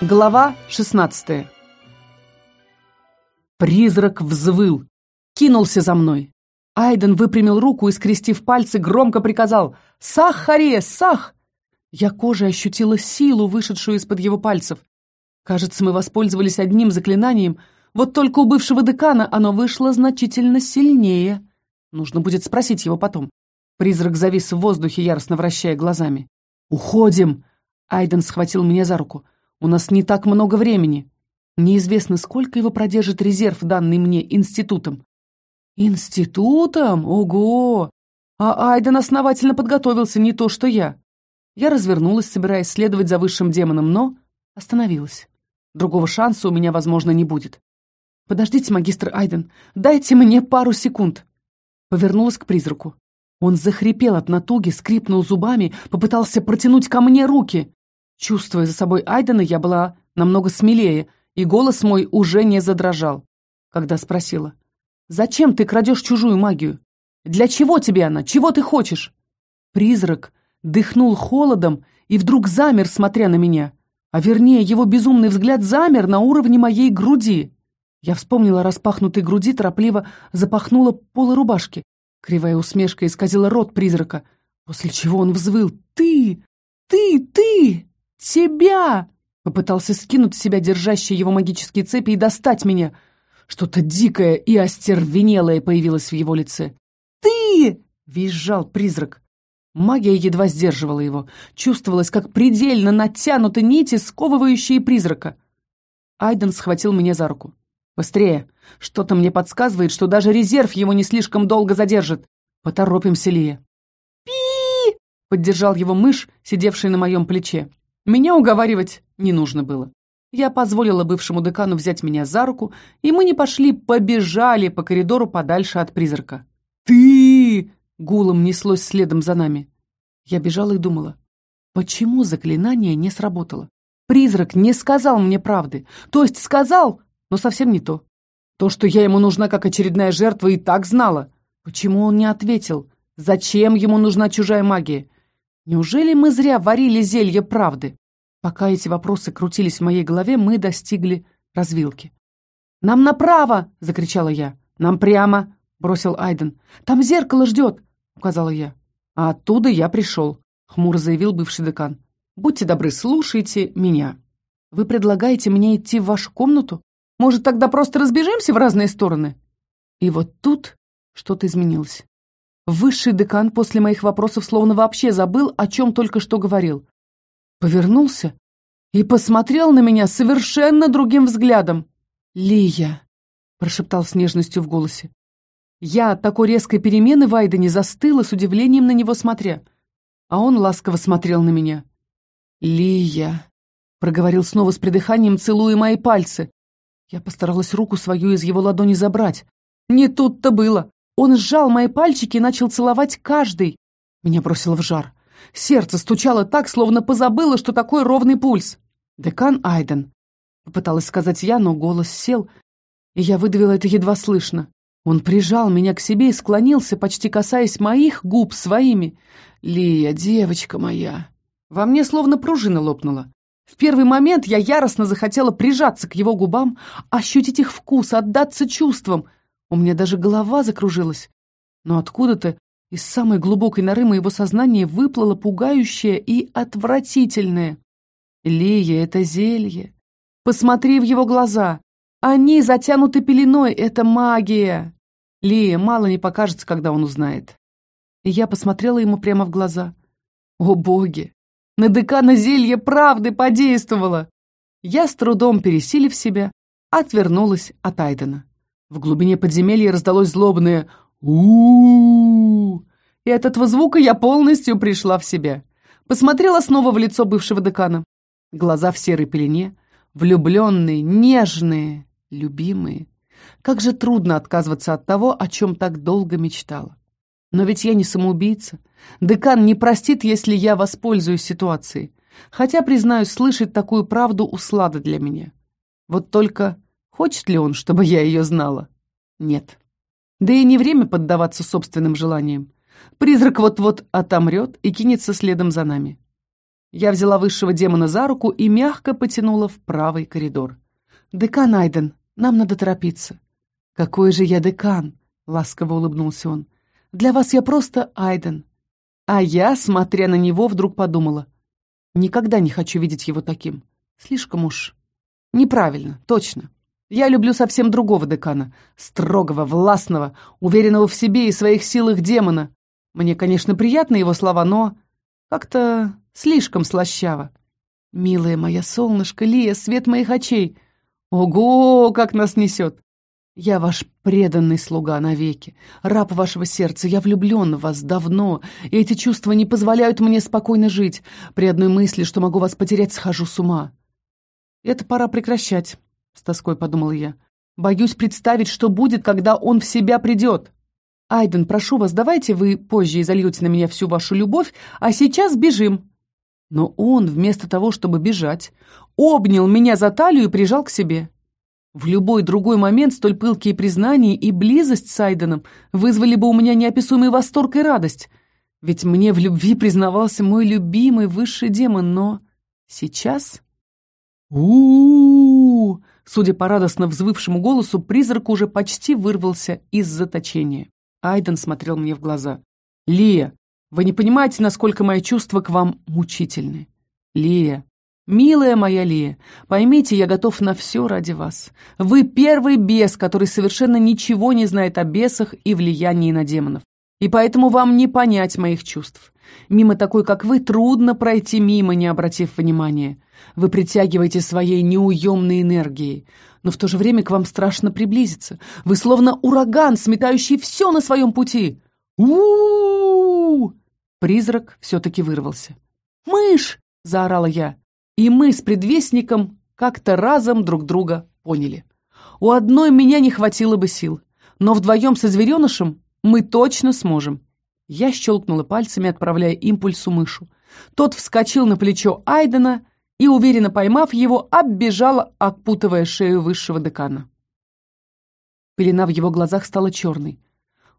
Глава 16 Призрак взвыл, кинулся за мной. Айден выпрямил руку и, скрестив пальцы, громко приказал «Сах, Харе, сах!» Я кожей ощутила силу, вышедшую из-под его пальцев. Кажется, мы воспользовались одним заклинанием, вот только у бывшего декана оно вышло значительно сильнее. Нужно будет спросить его потом. Призрак завис в воздухе, яростно вращая глазами. «Уходим!» Айден схватил меня за руку. У нас не так много времени. Неизвестно, сколько его продержит резерв, данный мне институтом. Институтом? Ого! А Айден основательно подготовился, не то что я. Я развернулась, собираясь следовать за высшим демоном, но остановилась. Другого шанса у меня, возможно, не будет. «Подождите, магистр Айден, дайте мне пару секунд!» Повернулась к призраку. Он захрипел от натуги, скрипнул зубами, попытался протянуть ко мне руки. Чувствуя за собой Айдена, я была намного смелее, и голос мой уже не задрожал, когда спросила. «Зачем ты крадешь чужую магию? Для чего тебе она? Чего ты хочешь?» Призрак дыхнул холодом и вдруг замер, смотря на меня. А вернее, его безумный взгляд замер на уровне моей груди. Я вспомнила распахнутой груди, торопливо запахнула полы рубашки. Кривая усмешка исказила рот призрака, после чего он взвыл «Ты! Ты! Ты!» «Тебя!» — попытался скинуть с себя держащие его магические цепи и достать меня. Что-то дикое и остервенелое появилось в его лице. «Ты!» — визжал призрак. Магия едва сдерживала его. Чувствовалось, как предельно натянуты нити, сковывающие призрака. Айден схватил меня за руку. «Быстрее! Что-то мне подсказывает, что даже резерв его не слишком долго задержит. Поторопимся, Лия!» «Пи!» — поддержал его мышь, сидевший на моем плече. Меня уговаривать не нужно было. Я позволила бывшему декану взять меня за руку, и мы не пошли, побежали по коридору подальше от призрака. «Ты!» — гулом неслось следом за нами. Я бежала и думала, почему заклинание не сработало? Призрак не сказал мне правды. То есть сказал, но совсем не то. То, что я ему нужна как очередная жертва, и так знала. Почему он не ответил? Зачем ему нужна чужая магия? Неужели мы зря варили зелье правды? Пока эти вопросы крутились в моей голове, мы достигли развилки. «Нам направо!» — закричала я. «Нам прямо!» — бросил Айден. «Там зеркало ждет!» — указала я. «А оттуда я пришел», — хмуро заявил бывший декан. «Будьте добры, слушайте меня. Вы предлагаете мне идти в вашу комнату? Может, тогда просто разбежимся в разные стороны?» И вот тут что-то изменилось. Высший декан после моих вопросов словно вообще забыл, о чем только что говорил. Повернулся и посмотрел на меня совершенно другим взглядом. «Лия», — прошептал с нежностью в голосе. Я от такой резкой перемены в Айдене застыла с удивлением на него смотря, а он ласково смотрел на меня. «Лия», — проговорил снова с придыханием, целуя мои пальцы. Я постаралась руку свою из его ладони забрать. Не тут-то было. Он сжал мои пальчики и начал целовать каждый. Меня бросило в жар. Сердце стучало так, словно позабыло, что такое ровный пульс. «Декан Айден», — попыталась сказать я, но голос сел, и я выдавила это едва слышно. Он прижал меня к себе и склонился, почти касаясь моих губ своими. «Лия, девочка моя!» Во мне словно пружина лопнула. В первый момент я яростно захотела прижаться к его губам, ощутить их вкус, отдаться чувствам — у меня даже голова закружилась. Но откуда-то из самой глубокой норы моего сознания выплыло пугающее и отвратительное. Лия, это зелье. Посмотри в его глаза. Они затянуты пеленой, это магия. Лия, мало не покажется, когда он узнает. И я посмотрела ему прямо в глаза. О боги! На декана зелье правды подействовало! Я с трудом пересилив себя, отвернулась от Айдена. В глубине подземелья раздалось злобное у, И от этого звука я полностью пришла в себя. Посмотрела снова в лицо бывшего декана. Глаза в серой пелене, влюбленные, нежные, любимые. Как же трудно отказываться от того, о чем так долго мечтала. Но ведь я не самоубийца. Декан не простит, если я воспользуюсь ситуацией. Хотя, признаюсь, слышать такую правду услада для меня. Вот только Хочет ли он, чтобы я ее знала? Нет. Да и не время поддаваться собственным желаниям. Призрак вот-вот отомрет и кинется следом за нами. Я взяла высшего демона за руку и мягко потянула в правый коридор. «Декан Айден, нам надо торопиться». «Какой же я декан?» — ласково улыбнулся он. «Для вас я просто Айден». А я, смотря на него, вдруг подумала. Никогда не хочу видеть его таким. Слишком уж... Неправильно, точно. Я люблю совсем другого декана. Строгого, властного, уверенного в себе и своих силах демона. Мне, конечно, приятны его слова, но... Как-то слишком слащаво. «Милая моя солнышко, Лия, свет моих очей! Ого, как нас несет! Я ваш преданный слуга навеки, раб вашего сердца, я влюблен в вас давно, и эти чувства не позволяют мне спокойно жить. При одной мысли, что могу вас потерять, схожу с ума». «Это пора прекращать», — с тоской подумала я. «Боюсь представить, что будет, когда он в себя придет». «Айден, прошу вас, давайте вы позже изольете на меня всю вашу любовь, а сейчас бежим». Но он, вместо того, чтобы бежать, обнял меня за талию и прижал к себе. В любой другой момент столь пылкие признания и близость с Айденом вызвали бы у меня неописуемый восторг и радость. Ведь мне в любви признавался мой любимый высший демон, но сейчас... у у, Судя по радостно взвывшему голосу, призрак уже почти вырвался из заточения. Айден смотрел мне в глаза. «Лия, вы не понимаете, насколько мои чувства к вам мучительны. Лия, милая моя Лия, поймите, я готов на все ради вас. Вы первый бес, который совершенно ничего не знает о бесах и влиянии на демонов. И поэтому вам не понять моих чувств. Мимо такой, как вы, трудно пройти мимо, не обратив внимания. Вы притягиваете своей неуемной энергией но в то же время к вам страшно приблизиться. Вы словно ураган, сметающий все на своем пути. у у, Призрак все-таки вырвался. «Мышь!» — заорала я. И мы с предвестником как-то разом друг друга поняли. У одной меня не хватило бы сил, но вдвоем со зверенышем мы точно сможем. Я щелкнула пальцами, отправляя импульсу мышу. Тот вскочил на плечо Айдена и, уверенно поймав его, оббежала, опутывая шею высшего декана. Пелена в его глазах стала черной.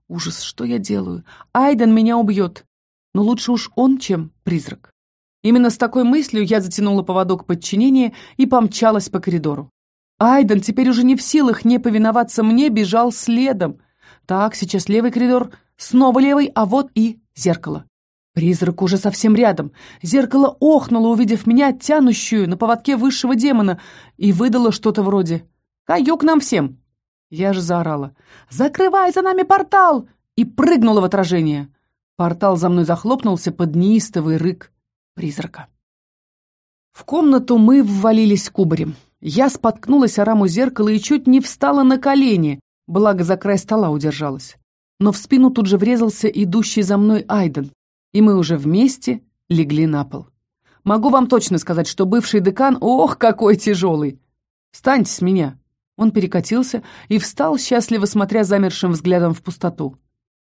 «Ужас, что я делаю? Айден меня убьет. Но лучше уж он, чем призрак». Именно с такой мыслью я затянула поводок подчинения и помчалась по коридору. Айден, теперь уже не в силах не повиноваться мне, бежал следом. Так, сейчас левый коридор, снова левый, а вот и зеркало. Призрак уже совсем рядом. Зеркало охнуло, увидев меня, тянущую на поводке высшего демона, и выдало что-то вроде «Каюк нам всем!». Я же заорала «Закрывай за нами портал!» и прыгнула в отражение. Портал за мной захлопнулся под неистовый рык призрака. В комнату мы ввалились кубарем. Я споткнулась о раму зеркала и чуть не встала на колени, благо за край стола удержалась. Но в спину тут же врезался идущий за мной Айден и мы уже вместе легли на пол. Могу вам точно сказать, что бывший декан, ох, какой тяжелый! Встаньте с меня!» Он перекатился и встал, счастливо смотря замершим взглядом в пустоту.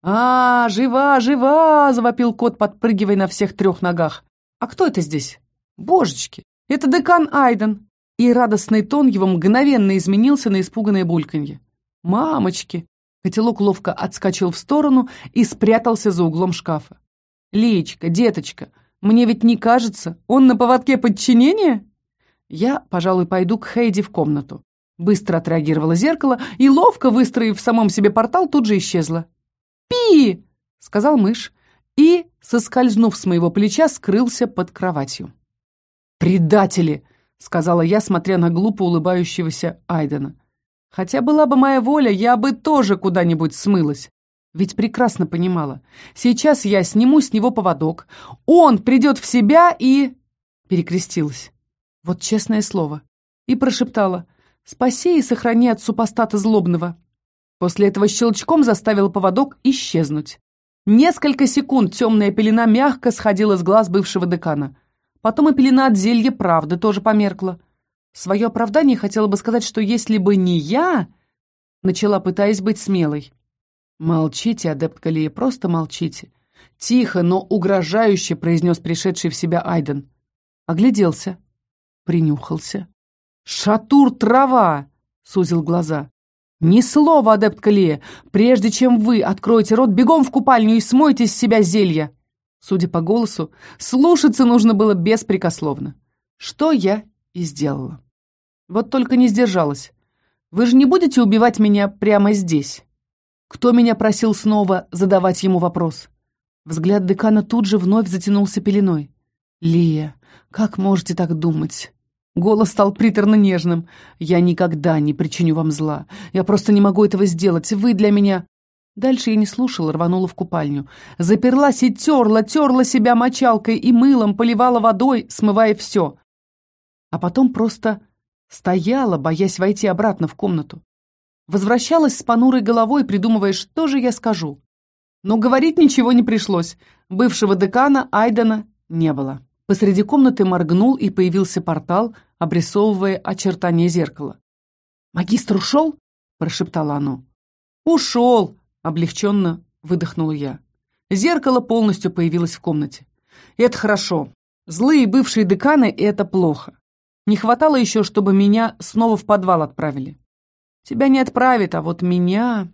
«А, жива, жива!» — завопил кот, подпрыгивая на всех трех ногах. «А кто это здесь?» «Божечки! Это декан Айден!» И радостный тон его мгновенно изменился на испуганное бульканье. «Мамочки!» Котелок ловко отскочил в сторону и спрятался за углом шкафа. «Леечка, деточка, мне ведь не кажется, он на поводке подчинения?» «Я, пожалуй, пойду к Хейди в комнату». Быстро отреагировало зеркало и, ловко выстроив в самом себе портал, тут же исчезла. «Пи!» — сказал мышь и, соскользнув с моего плеча, скрылся под кроватью. «Предатели!» — сказала я, смотря на глупо улыбающегося Айдена. «Хотя была бы моя воля, я бы тоже куда-нибудь смылась. Ведь прекрасно понимала. Сейчас я сниму с него поводок. Он придет в себя и... Перекрестилась. Вот честное слово. И прошептала. «Спаси и сохрани от супостата злобного». После этого щелчком заставила поводок исчезнуть. Несколько секунд темная пелена мягко сходила с глаз бывшего декана. Потом и пелена от зелья правды тоже померкла. В свое оправдание хотела бы сказать, что если бы не я... Начала, пытаясь быть смелой. «Молчите, адепт Калия, просто молчите!» Тихо, но угрожающе произнес пришедший в себя Айден. Огляделся, принюхался. «Шатур трава!» — сузил глаза. «Ни слова, адепт Калия! Прежде чем вы откроете рот, бегом в купальню и смойте с себя зелья!» Судя по голосу, слушаться нужно было беспрекословно. Что я и сделала. Вот только не сдержалась. Вы же не будете убивать меня прямо здесь? Кто меня просил снова задавать ему вопрос? Взгляд декана тут же вновь затянулся пеленой. «Лия, как можете так думать?» Голос стал приторно нежным. «Я никогда не причиню вам зла. Я просто не могу этого сделать. Вы для меня...» Дальше я не слушала, рванула в купальню. Заперлась и терла, терла себя мочалкой и мылом, поливала водой, смывая все. А потом просто стояла, боясь войти обратно в комнату. Возвращалась с понурой головой, придумывая, что же я скажу. Но говорить ничего не пришлось. Бывшего декана Айдена не было. Посреди комнаты моргнул и появился портал, обрисовывая очертания зеркала. «Магистр ушел?» – прошептало оно. «Ушел!» Облегченно выдохнула я. Зеркало полностью появилось в комнате. Это хорошо. Злые бывшие деканы — это плохо. Не хватало еще, чтобы меня снова в подвал отправили. Тебя не отправят, а вот меня...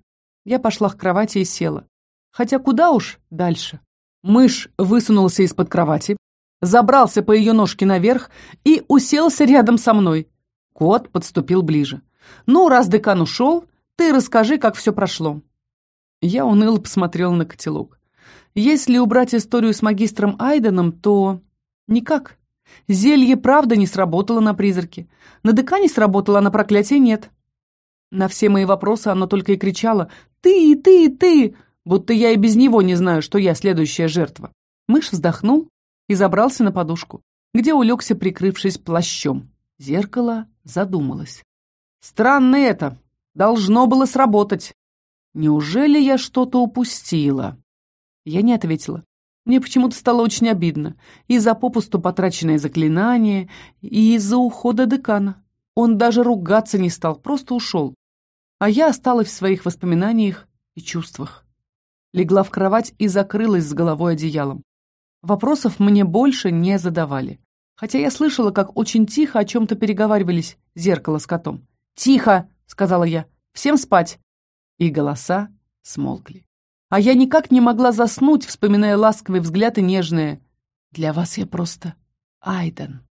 Я пошла к кровати и села. Хотя куда уж дальше. Мышь высунулся из-под кровати, забрался по ее ножке наверх и уселся рядом со мной. Кот подступил ближе. «Ну, раз декан ушел, ты расскажи, как все прошло». Я уныло посмотрел на котелок. Если убрать историю с магистром Айденом, то... Никак. Зелье правда не сработало на призраке. На декане сработало, а на проклятие нет. На все мои вопросы оно только и кричало «Ты, ты, ты!» Будто я и без него не знаю, что я следующая жертва. Мышь вздохнул и забрался на подушку, где улегся, прикрывшись плащом. Зеркало задумалось. «Странно это. Должно было сработать. Неужели я что-то упустила? Я не ответила. Мне почему-то стало очень обидно. И за попусту потраченное заклинание, и из-за ухода декана. Он даже ругаться не стал, просто ушел. А я осталась в своих воспоминаниях и чувствах. Легла в кровать и закрылась с головой одеялом. Вопросов мне больше не задавали. Хотя я слышала, как очень тихо о чем-то переговаривались зеркало с котом. «Тихо!» — сказала я. «Всем спать!» и голоса смолкли. А я никак не могла заснуть, вспоминая ласковый взгляд и нежное «Для вас я просто Айден».